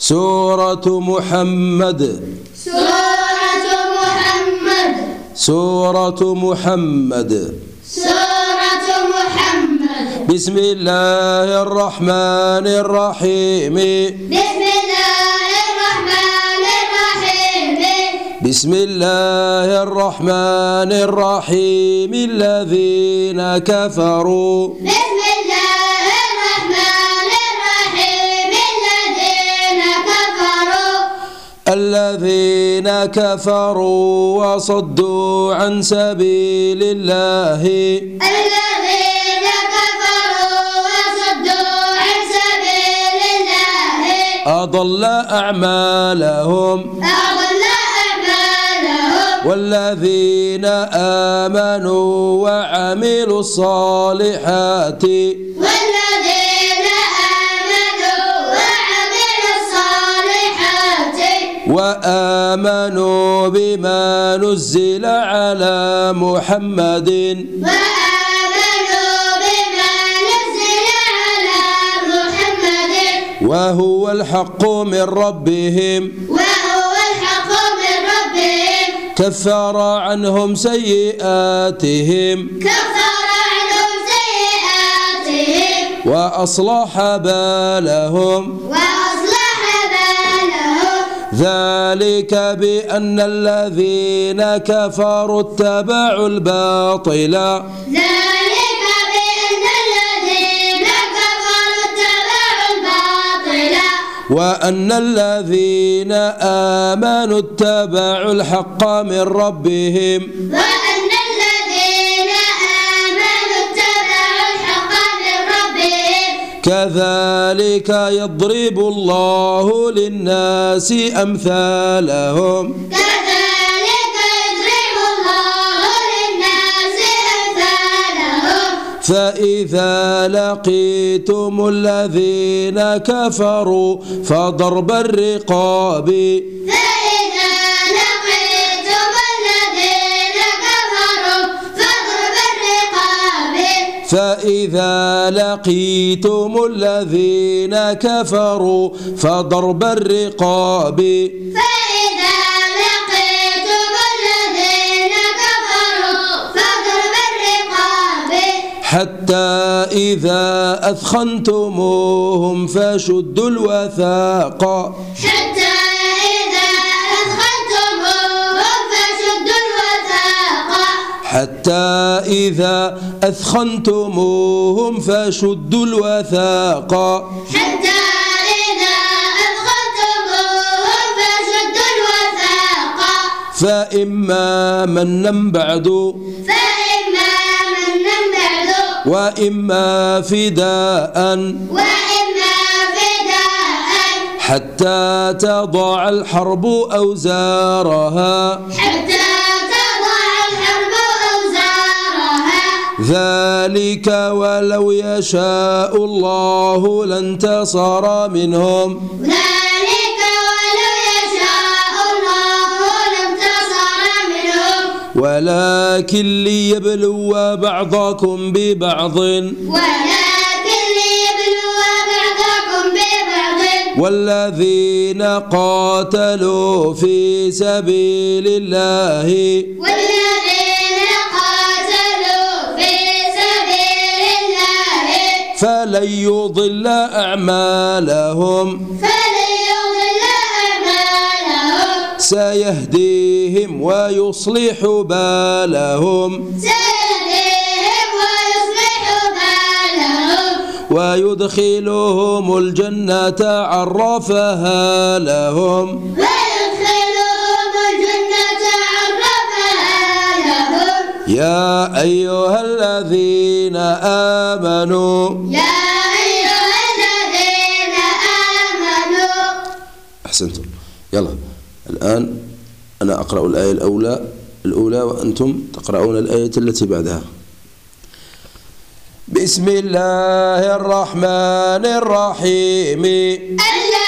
سورة محمد. سورة محمد. سورة محمد. سورة محمد. بسم الله الرحمن الرحيم. بسم الله الرحمن الرحيم. بسم الله الرحمن الرحيم. الذين كفروا. بسم الله الذين كفروا وصدوا عن سبيل الله الذين كفروا وصدوا عن سبيل الله أضل أعمالهم. أضل أعمالهم. والذين آمنوا وعملوا الصالحات. والذين وآمنوا بما نزل على محمد. وآمنوا بما نزل على محمد. وهو الحق من ربهم. وهو الحق من ربهم. كفر عنهم سيئاتهم. كفر عنهم سيئاتهم. وأصلح بالهم. وأصلح بالهم ذلك بأن الذين كفروا اتبعوا الباطل. ذلك بأن الذين كفروا اتبعوا الباطل. وأن الذين آمنوا اتبعوا الحق من ربهم. وأن كذلك يضرب الله للناس أمثالهم. كذلك يضرب الله للناس أمثالهم. فإذا لقيتم الذين كفروا فضرب الرقاب. فإذا فإذا لقيتم الذين كفروا فضرب الرقاب. فإذا لقيتم الذين كفروا فاضرب الرقاب. حتى إذا أثخنتموهم فشدوا الوثاق. حتى حتى إذا أثخنتموهم فشدوا الوثاق. حتى إذا أدخلتموهم فشدوا الوثاق. فإما منا بعد. فإما منا بعد. وإما فداء. وإما فداء. حتى تضع الحرب أوزارها. حتى ذلك ولو يشاء الله لانتصر منهم. ذلك ولو يشاء الله لانتصر منهم. ولكن ليبلو بعضكم ببعض. ولكن ليبلو بعضكم ببعض. والذين قاتلوا في سبيل الله. والذين فلن يضل أعمالهم. فلن يضل أعمالهم. سيهديهم ويصلح بالهم. سيهديهم ويصلح بالهم. ويدخلهم الجنة عرفها لهم. ويدخلهم يا أيها الذين آمنوا يا أيها الذين آمنوا أحسنتم. يلا الآن أنا أقرأ الآية الأولى الأولى وأنتم تقرؤون الآية التي بعدها. بسم الله الرحمن الرحيم. الذين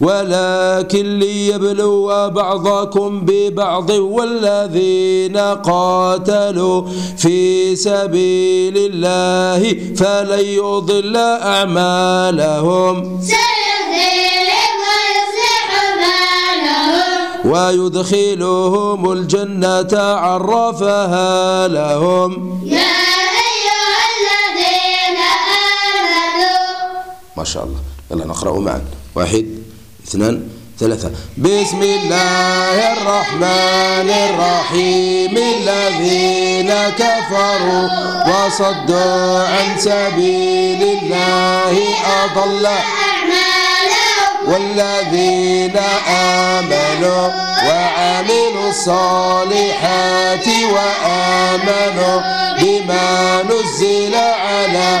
ولكن ليبلو بعضكم ببعض والذين قاتلوا في سبيل الله فلن يضل أعمالهم. ويدخلهم الجنة عرفها لهم. يا أيها الذين آمنوا. ما شاء الله. يلا نقرأ معا. واحد. اثنان ثلاثة. بسم الله الرحمن الرحيم الذين كفروا وصدوا عن سبيل الله أضل. والذين آمنوا وعملوا الصالحات وآمنوا بما نزل على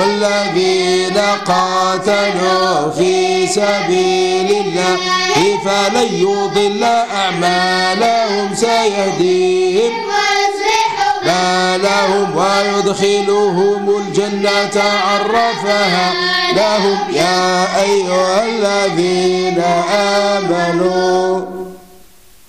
والذين قاتلوا في سبيل الله فلن يضل أعمالهم سيهديهم. ويصلح بالهم ويدخلهم الجنة عرفها. لهم يا أيها الذين آمنوا.